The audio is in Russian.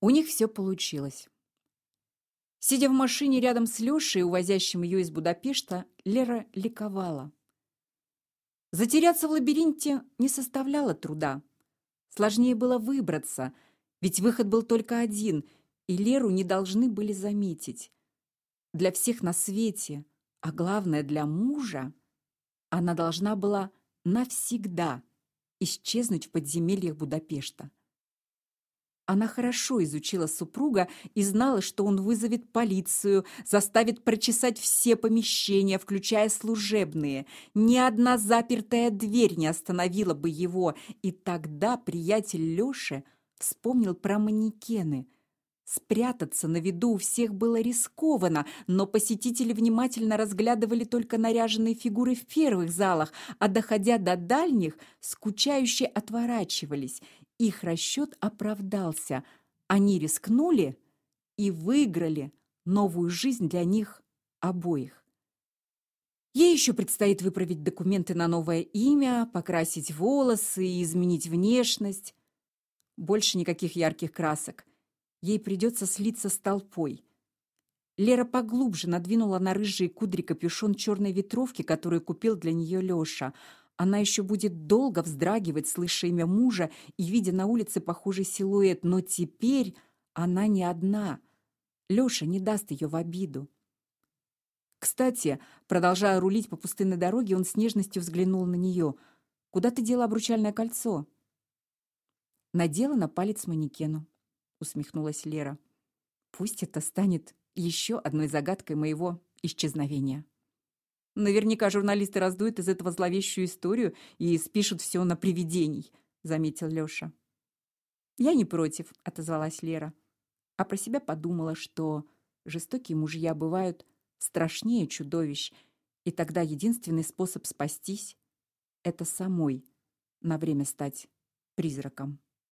У них все получилось. Сидя в машине рядом с Лешей, увозящим ее из Будапешта, Лера ликовала. Затеряться в лабиринте не составляло труда. Сложнее было выбраться, ведь выход был только один, и Леру не должны были заметить. Для всех на свете, а главное для мужа, она должна была навсегда исчезнуть в подземельях Будапешта. Она хорошо изучила супруга и знала, что он вызовет полицию, заставит прочесать все помещения, включая служебные. Ни одна запертая дверь не остановила бы его, и тогда приятель Лёши вспомнил про манекены. Спрятаться на виду у всех было рискованно, но посетители внимательно разглядывали только наряженные фигуры в первых залах, а доходя до дальних, скучающе отворачивались – их расчет оправдался. Они рискнули и выиграли новую жизнь для них обоих. Ей еще предстоит выправить документы на новое имя, покрасить волосы и изменить внешность. Больше никаких ярких красок. Ей придется слиться с толпой. Лера поглубже надвинула на рыжие кудри капюшон черной ветровки, которую купил для нее Леша. Она еще будет долго вздрагивать, слыша имя мужа и видя на улице похожий силуэт, но теперь она не одна. Лёша не даст ее в обиду. Кстати, продолжая рулить по пустынной дороге, он с нежностью взглянул на нее. «Куда ты дела обручальное кольцо?» «Надела на палец манекену», — усмехнулась Лера. «Пусть это станет еще одной загадкой моего исчезновения». Наверняка журналисты раздуют из этого зловещую историю и спишут все на привидений, заметил Лёша. Я не против, отозвалась Лера, а про себя подумала, что жестокие мужья бывают страшнее чудовищ, и тогда единственный способ спастись это самой на время стать призраком.